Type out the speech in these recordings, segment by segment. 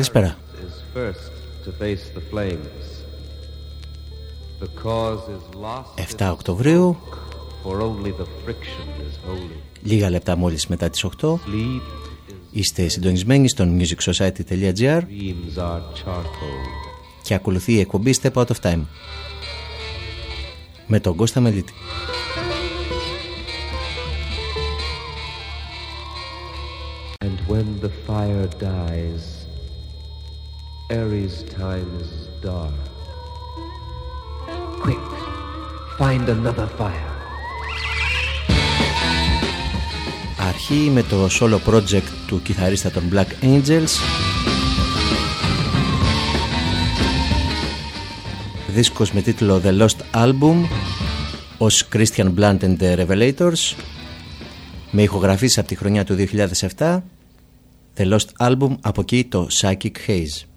Καλησπέρα. 7 Οκτωβρίου. Λίγα λεπτά μόλις μετά τις 8 Είστε συντονισμένοι στο musicsociety.gr και ακολουθεί η εκπομπή Step Out of Time με τον Κώστα Μελίτη. And when the fire dies Aries time is dark. Quick, find another fire. Αρχή με το solo project του κιθαρίστα των Black Angels Δίσκος με τίτλο The Lost Album ως Christian Blunt and the Revelators με ηχογραφήσεις από τη χρονιά του 2007 The Lost Album από εκεί το Psychic Haze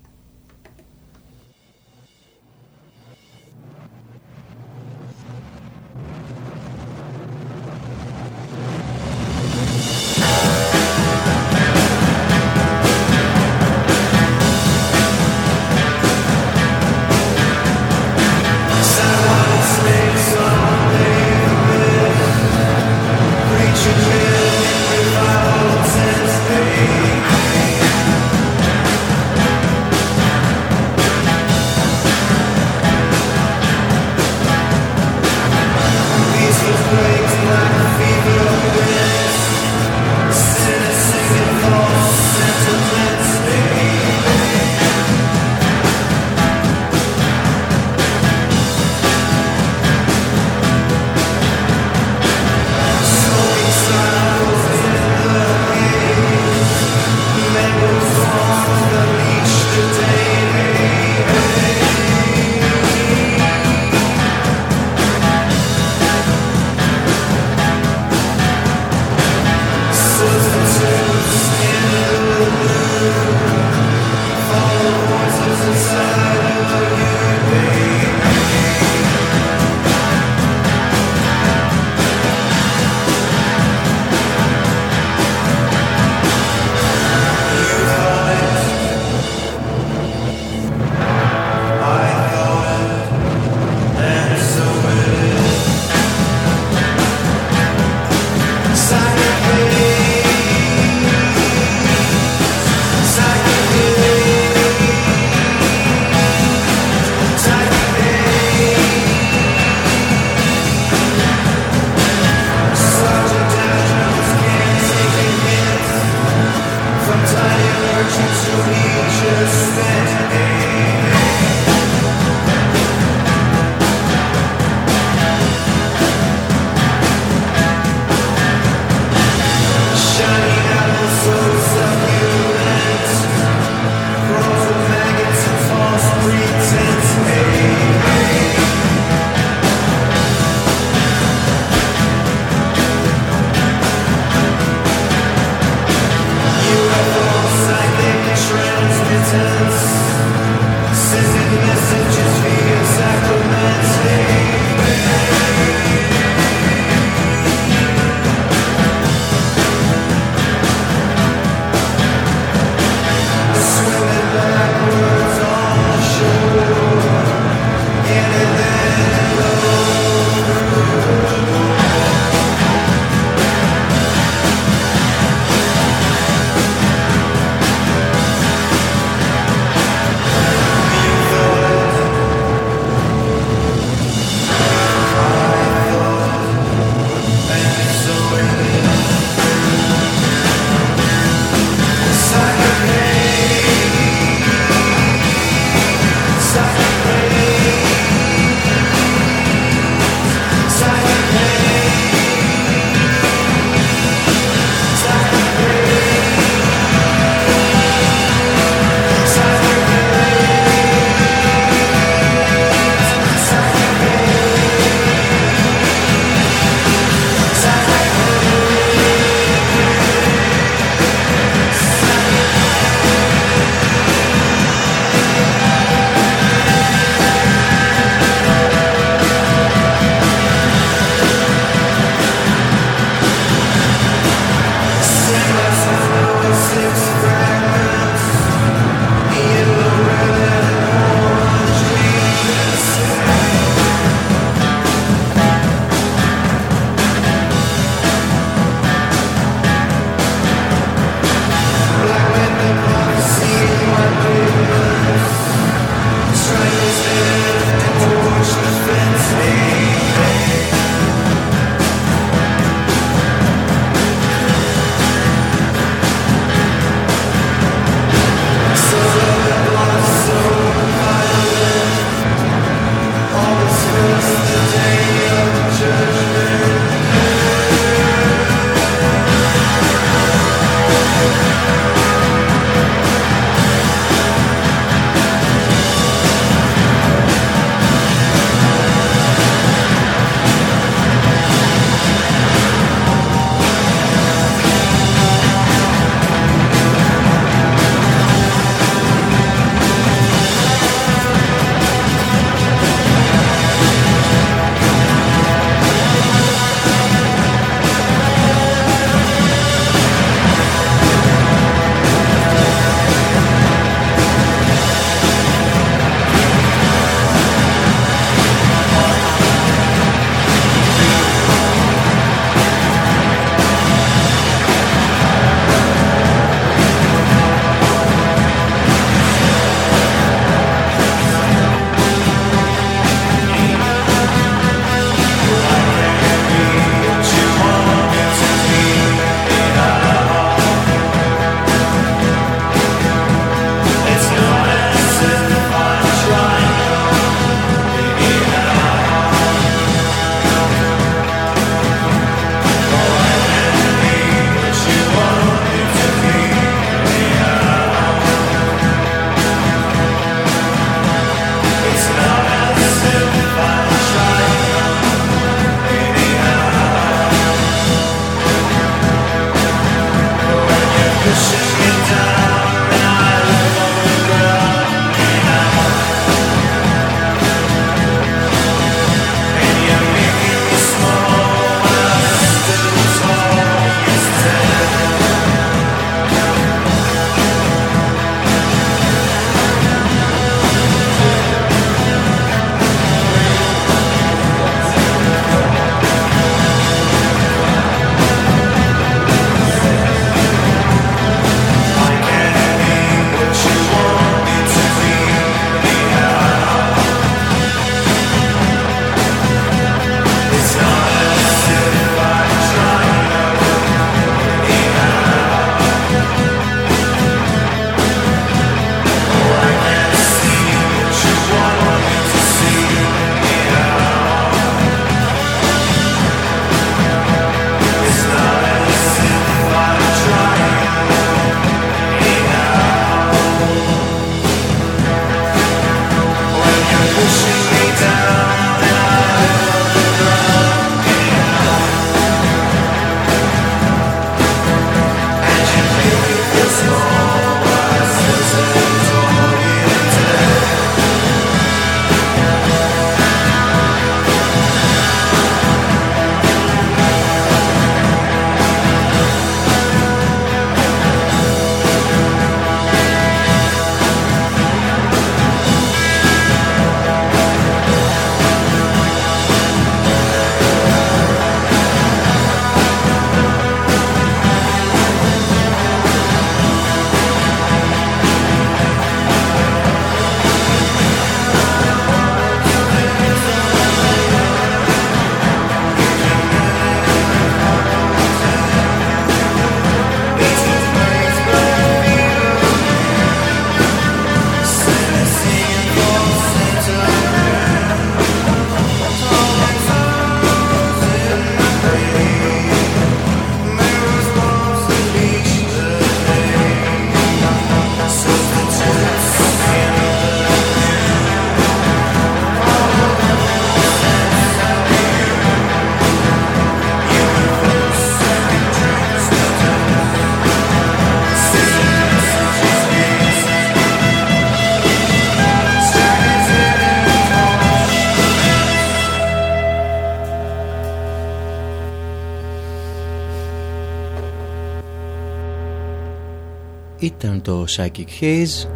το Psychic Haze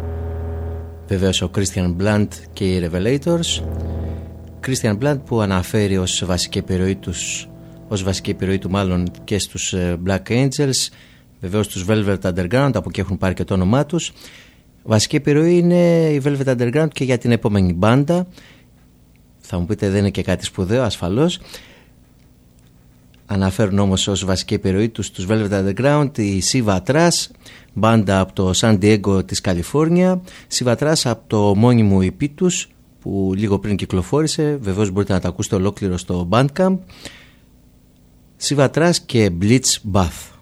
Βεβαίως ο Christian Blunt και οι Revelators. Christian Blunt που αναφέρει ως βασική επιρροή τους ως βασική επιρροή του μάλλον και στους ε, Black Angels βεβαίως τους Velvet Underground από εκεί έχουν πάρει και το όνομά τους. Βασική επιρροή είναι η Velvet Underground και για την επόμενη μπάντα. Θα μου πείτε δεν είναι και κάτι σπουδαίο ασφαλώς αναφέρουν όμως ως βασική επιρροή τους τους Velvet Underground η Siva Trash μπάντα από το San Diego της Καλιφόρνια. Siva Trash από το μόνιμο EP τους που λίγο πριν κυκλοφόρησε βεβαίως μπορείτε να τα ακούσετε ολόκληρο στο Bandcamp. Siva Trash και Blitz Bath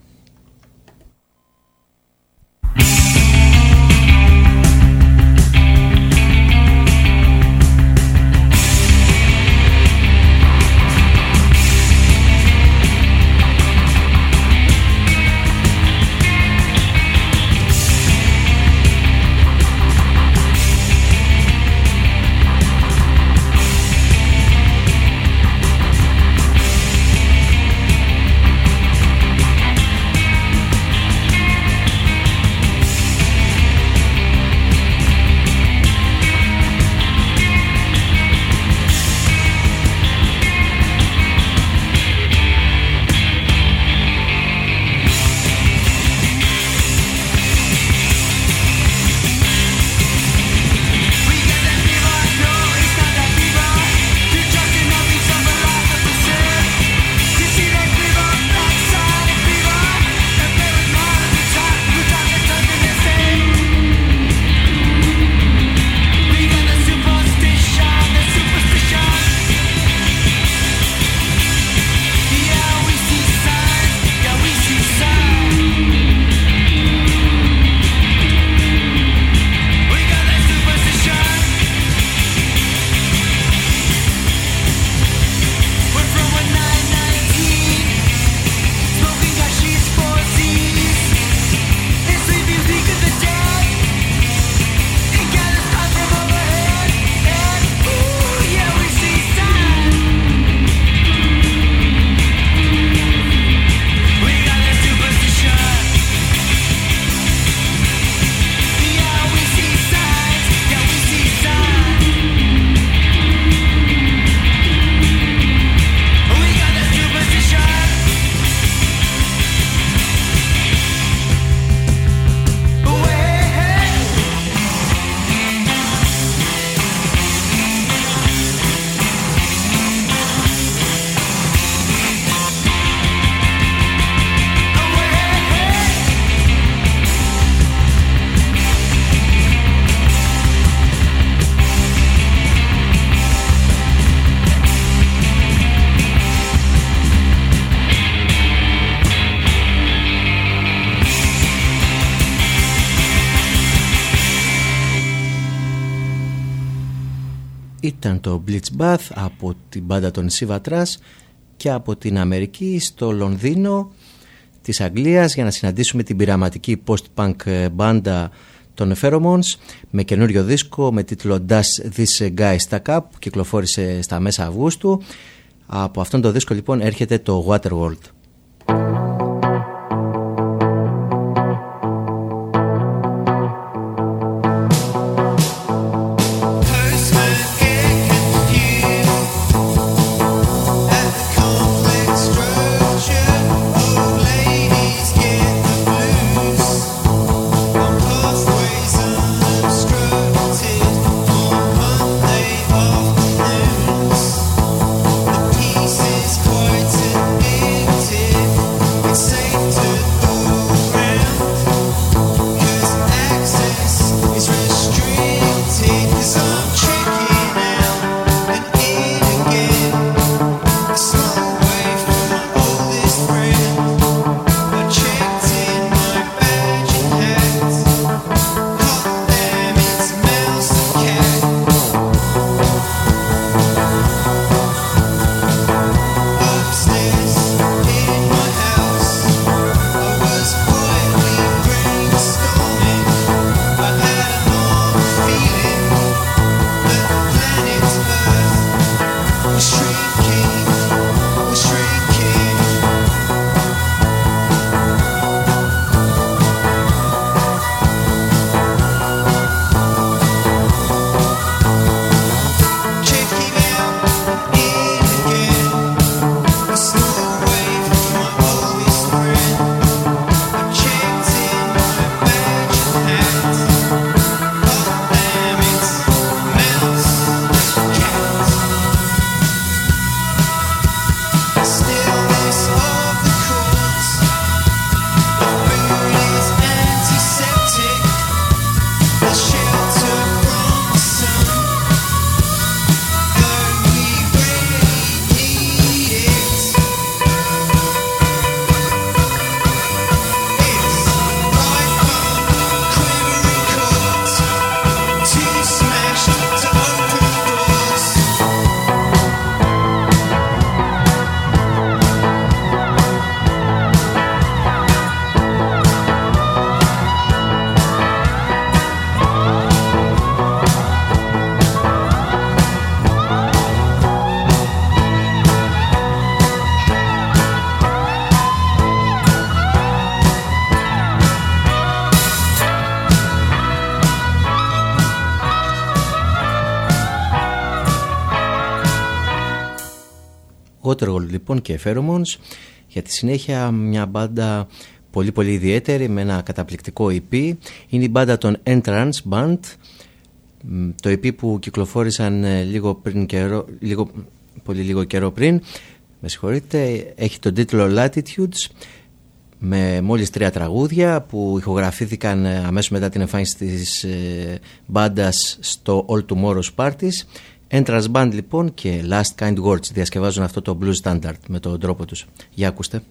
Bath από την μπάντα των Sivatras και από την Αμερική στο Λονδίνο της Αγγλίας για να συναντήσουμε την πειραματική post-punk μπάντα των Pheromones με καινούριο δίσκο με τίτλο Does This Guy Stack Up που κυκλοφόρησε στα μέσα Αυγούστου. Από αυτόν το δίσκο λοιπόν έρχεται το Waterworld Waterworld λοιπόν και Pheromones για τη συνέχεια μια μπάντα πολύ πολύ ιδιαίτερη με ένα καταπληκτικό EP είναι η μπάντα των Entrance Band. Το EP που κυκλοφόρησαν ε, λίγο πριν καιρό, λίγο, πολύ λίγο καιρό πριν. Με συγχωρείτε έχει τον τίτλο Latitudes με μόλις τρία τραγούδια που ηχογραφήθηκαν ε, αμέσως μετά την εμφάνιση της ε, μπάντας στο All Tomorrow's Parties Entrance Band λοιπόν και Last Kind Words διασκευάζουν αυτό το blues standard με τον τρόπο τους. Για ακούστε.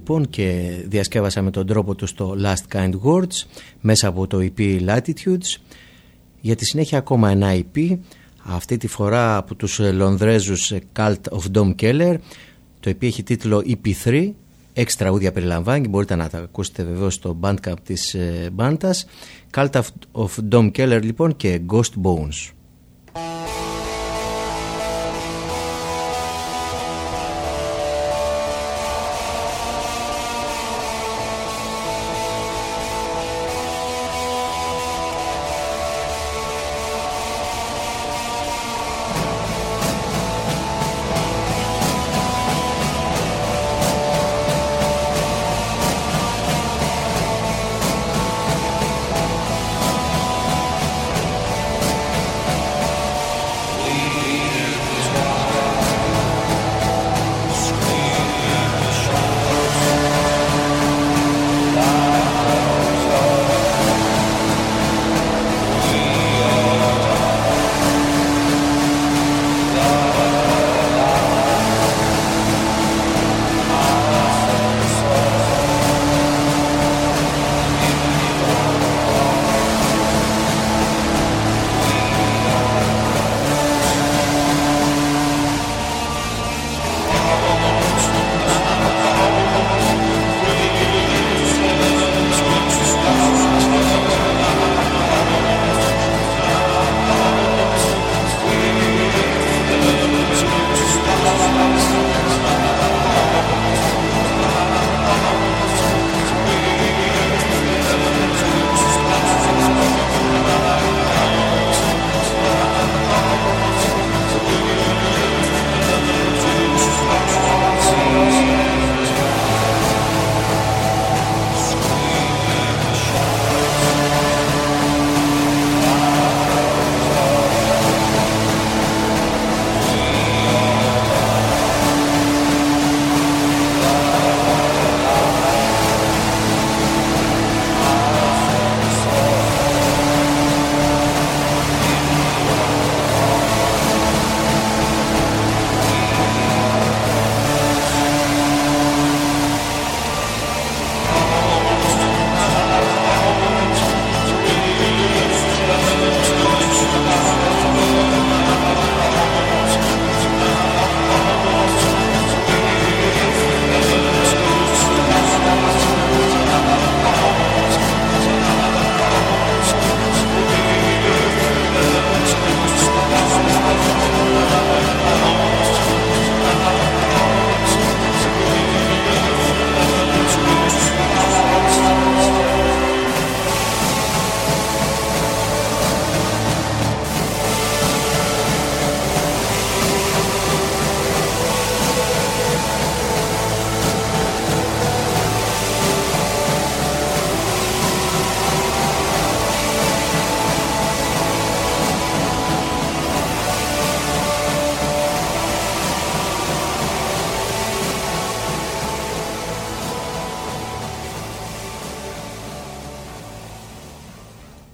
Λοιπόν και διασκεύασα με τον τρόπο τους στο Last Kind Words μέσα από το EP Latitudes. Για τη συνέχεια ακόμα ένα EP αυτή τη φορά από τους Λονδρέζους Cult of Dom Keller. Το EP έχει τίτλο EP3 έξι τραγούδια περιλαμβάνει μπορείτε να τα ακούσετε βεβαίως στο bandcamp της μπάντας Cult of Dom Keller λοιπόν και Ghost Bones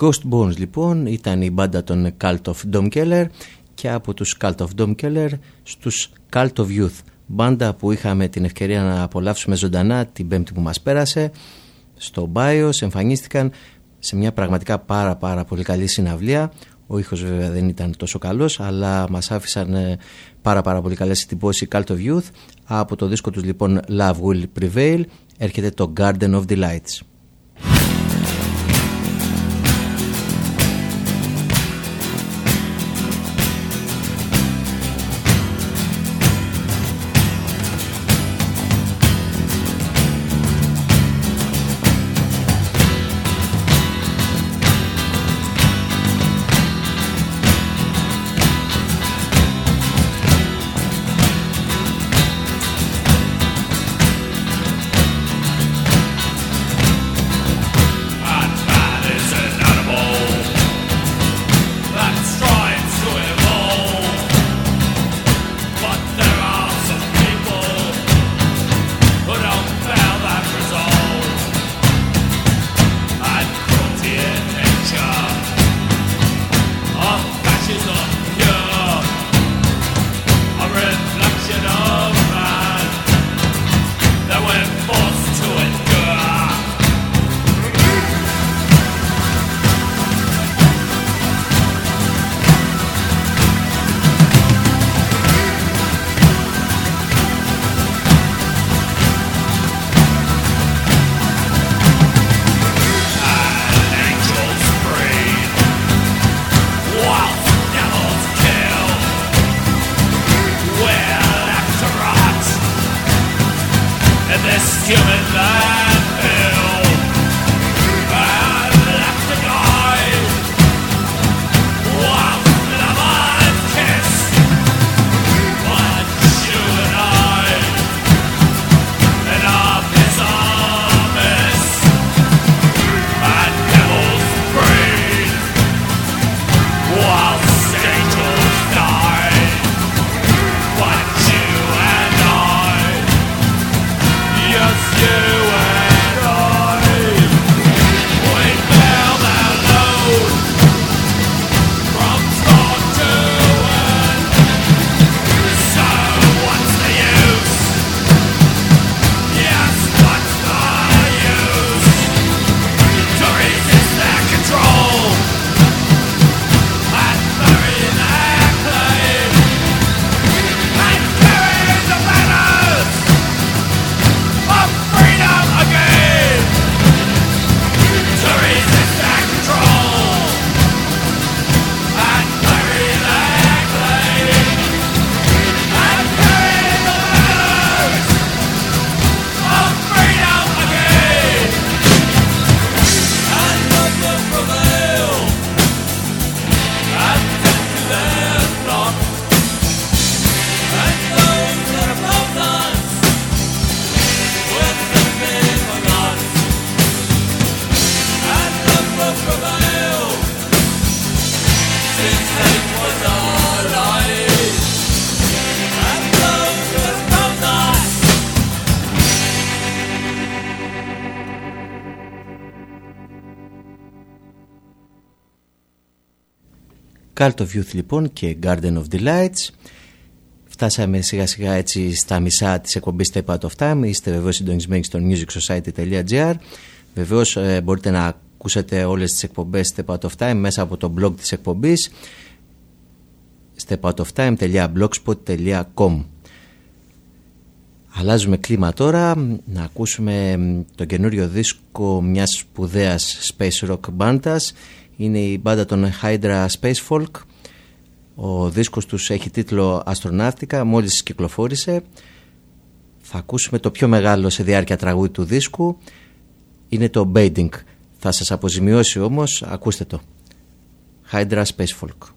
Ghost Bones λοιπόν ήταν η μπάντα των Cult of Dom Keller και από τους Cult of Dom Keller στους Cult of Youth. Μπάντα που είχαμε την ευκαιρία να απολαύσουμε ζωντανά την πέμπτη που μας πέρασε στο Bios εμφανίστηκαν σε μια πραγματικά πάρα πάρα πολύ καλή συναυλία. Ο ήχος βέβαια δεν ήταν τόσο καλός αλλά μας άφησαν ε, πάρα πάρα πολύ καλές εντυπώσεις Cult of Youth. Από το δίσκο τους λοιπόν Love Will Prevail έρχεται το Garden of Delights Cult of Youth λοιπόν και Garden of Delights Φτάσαμε σιγά σιγά έτσι στα μισά της εκπομπής Step Out of Time. Είστε βεβαίως συντονισμένοι στο musicsociety.gr Βεβαίως ε, μπορείτε να ακούσετε όλες τις εκπομπές Step Out of Time μέσα από το blog της εκπομπής stepoutoftime.blogspot.com Αλλάζουμε κλίμα τώρα να ακούσουμε το καινούριο δίσκο μιας σπουδαίας space rock μπάντας είναι η μπάντα των Hydra Space Folk. Ο δίσκος τους έχει τίτλο Αστροναύτικα. Μόλις κυκλοφόρησε θα ακούσουμε το πιο μεγάλο σε διάρκεια τραγούδι του δίσκου. Είναι το Bading θα σας αποζημιώσει όμως ακούστε το. Hydra Space Folk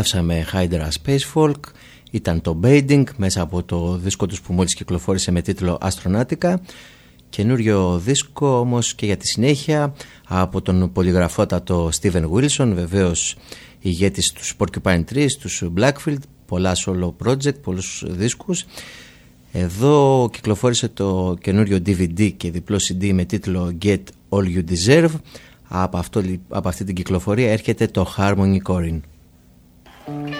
Απολαύσαμε Hydra Space Folk, ήταν το Bading μέσα από το δίσκο τους που μόλις κυκλοφόρησε με τίτλο Astronautica. Καινούριο δίσκο όμως και για τη συνέχεια από τον πολυγραφότατο Steven Wilson, βεβαίως ηγέτης τους Porcupine Trees, τους Blackfield, πολλά solo project, πολλούς δίσκους. Εδώ κυκλοφόρησε το καινούριο DVD και διπλό CD με τίτλο Get All You Deserve. Από, αυτό, από αυτή την κυκλοφορία έρχεται το Harmony Corin. Thank.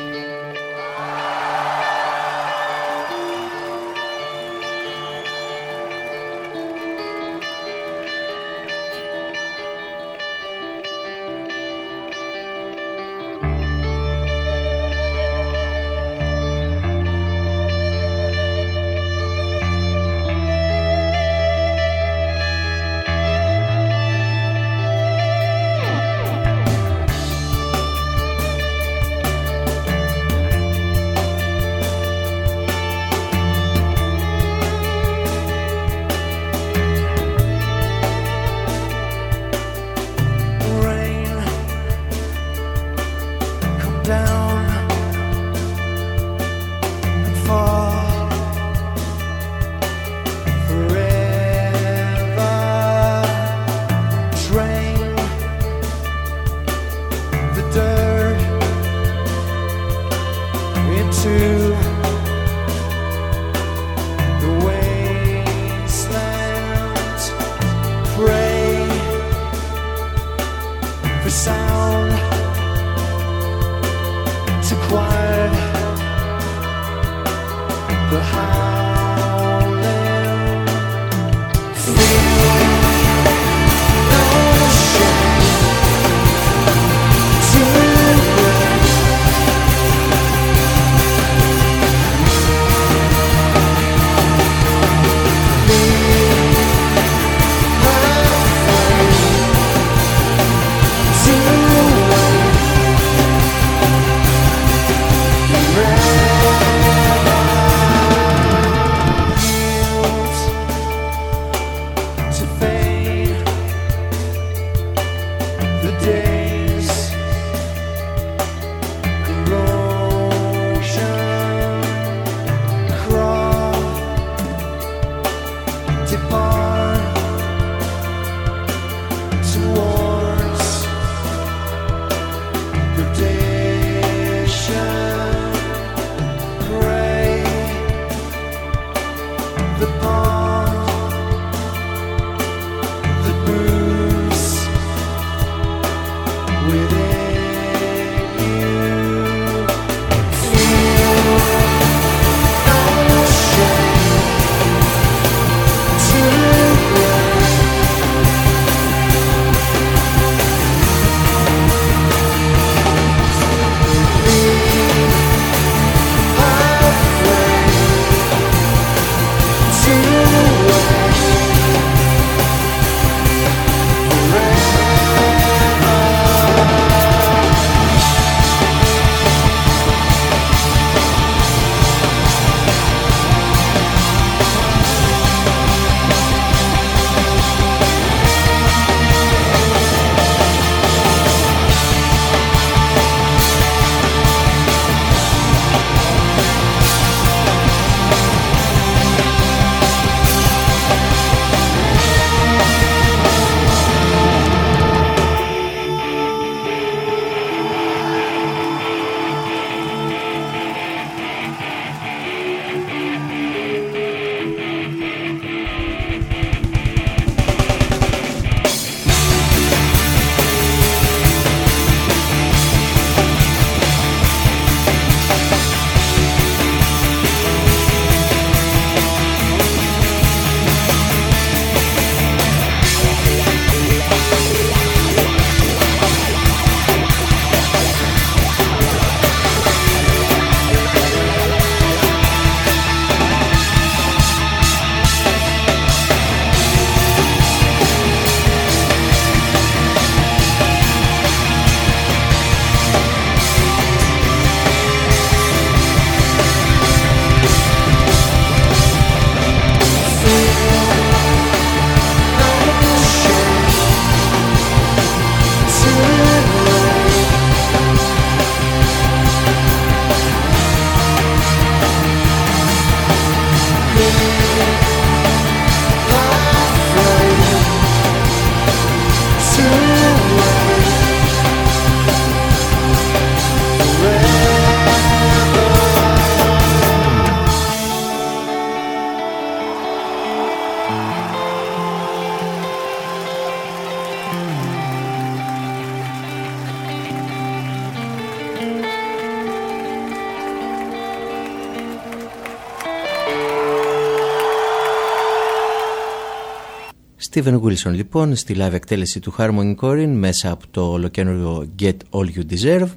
Steven Wilson λοιπόν στη live εκτέλεση του Harmony Corin μέσα από το ολοκένουργιο Get All You Deserve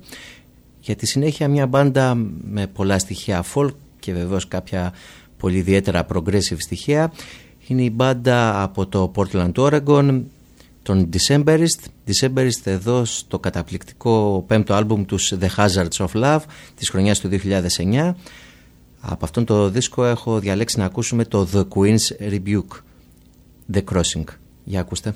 για τη συνέχεια μια μπάντα με πολλά στοιχεία folk και βεβαίως κάποια πολύ ιδιαίτερα progressive στοιχεία. Είναι η μπάντα από το Portland Oregon τον Decemberist. Decemberist εδώ στο καταπληκτικό πέμπτο άλμπουμ τους The Hazards of Love της χρονιάς του 2009 από αυτόν το δίσκο έχω διαλέξει να ακούσουμε το The Queen's Rebuke The Crossing για ακούστε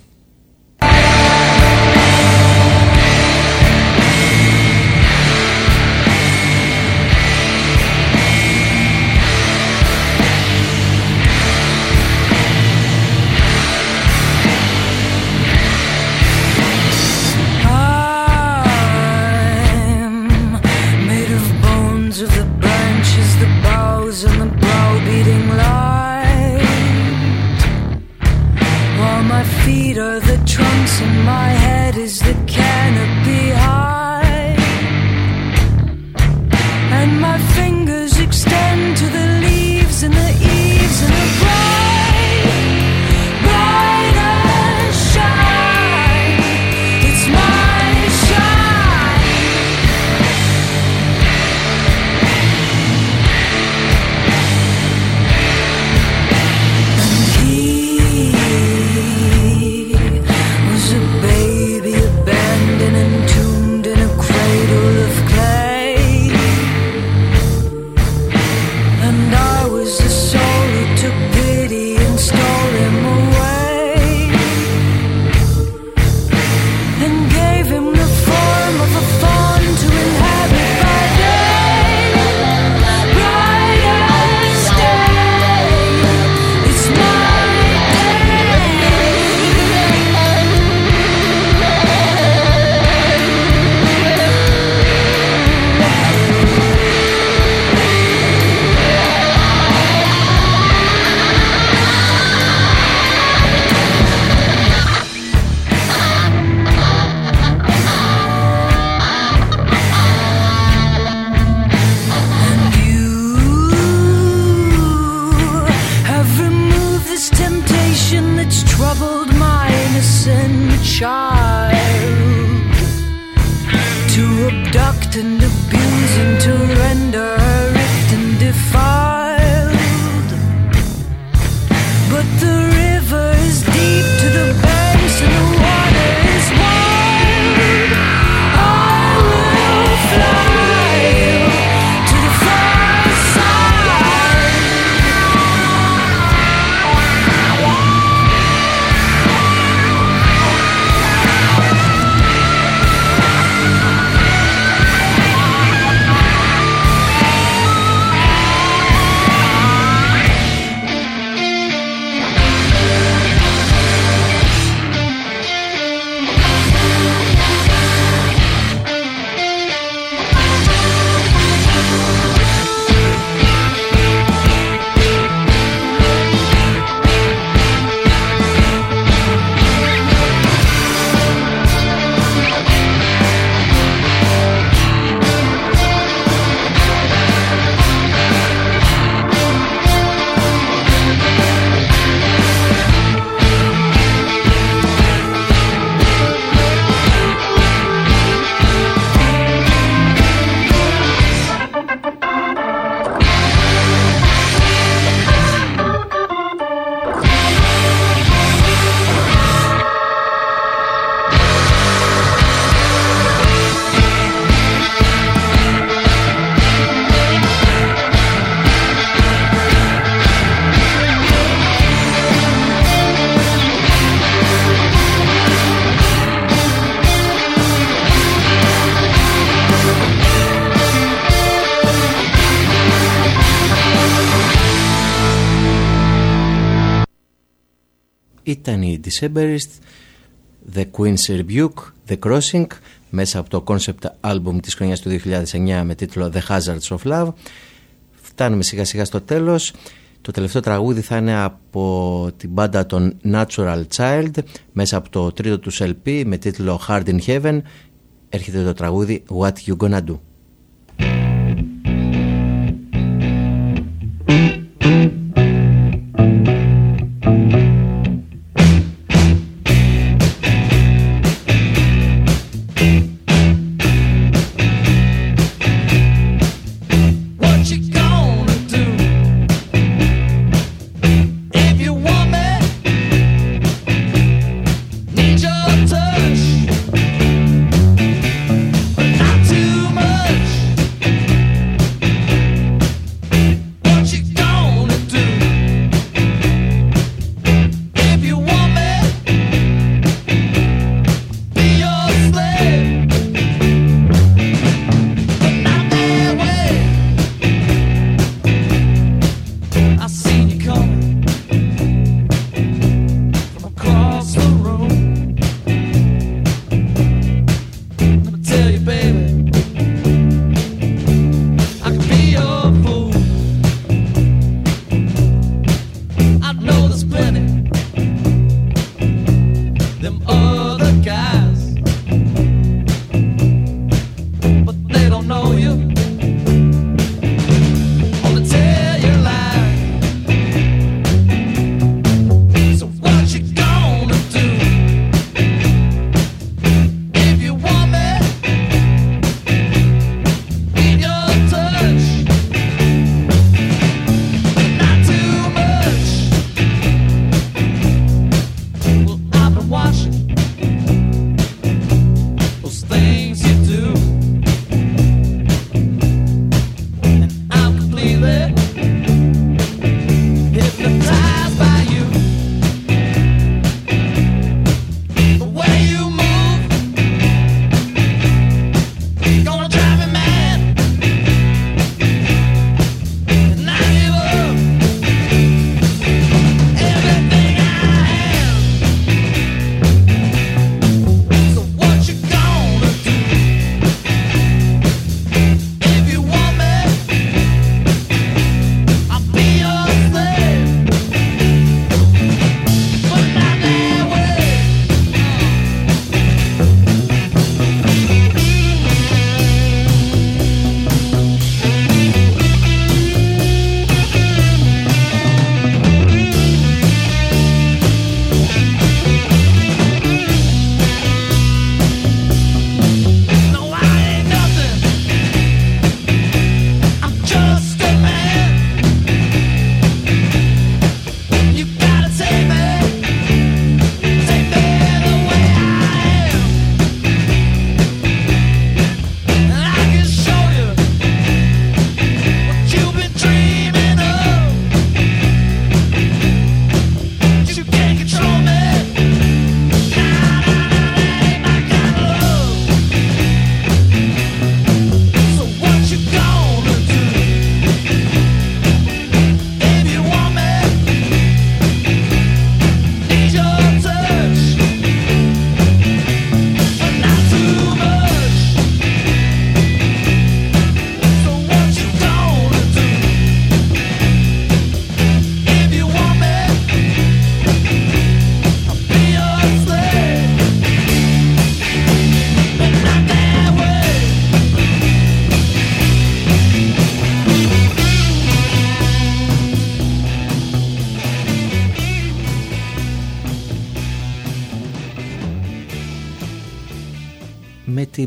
ήταν η Decemberist, The Queen's Rebuke, The Crossing μέσα από το concept album της χρονιάς του 2009 με τίτλο The Hazards of Love. Φτάνουμε σιγά σιγά στο τέλος. Το τελευταίο τραγούδι θα είναι από την μπάντα των Natural Child μέσα από το τρίτο τους LP με τίτλο Hard in Heaven. Έρχεται το τραγούδι What You Gonna Do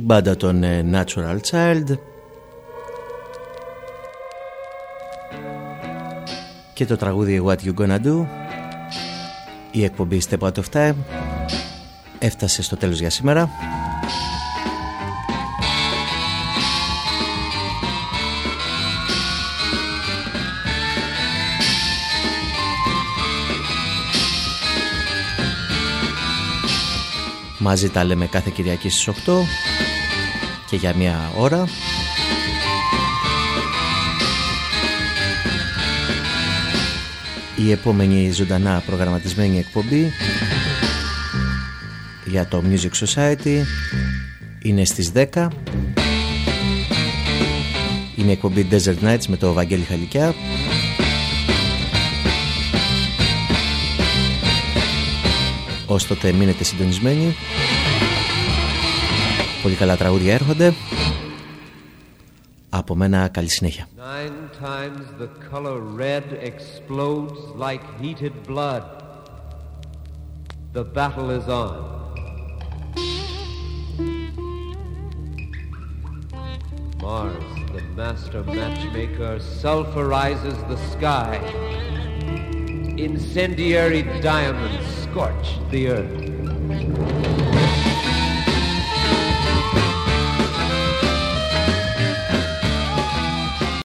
την μπάντα των ε, Natural Child. Και το τραγούδι What You Gonna Do η εκπομπή Step Out of Time έφτασε στο τέλος για σήμερα. Μαζί τα λέμε κάθε Κυριακή στις 8 και για μια ώρα. Η επόμενη ζωντανά προγραμματισμένη εκπομπή για το Music Society είναι στις 10 είναι η εκπομπή Desert Nights με το Βαγγέλη Χαλικιά. Ως τότε μείνετε συντονισμένοι Πολύ καλά τραγούδια έρχονται Από μένα καλή συνέχεια Nine times the color red explodes like heated blood The battle is on Mars, the master matchmaker, sulfurizes the sky Incendiary diamonds scorch the earth.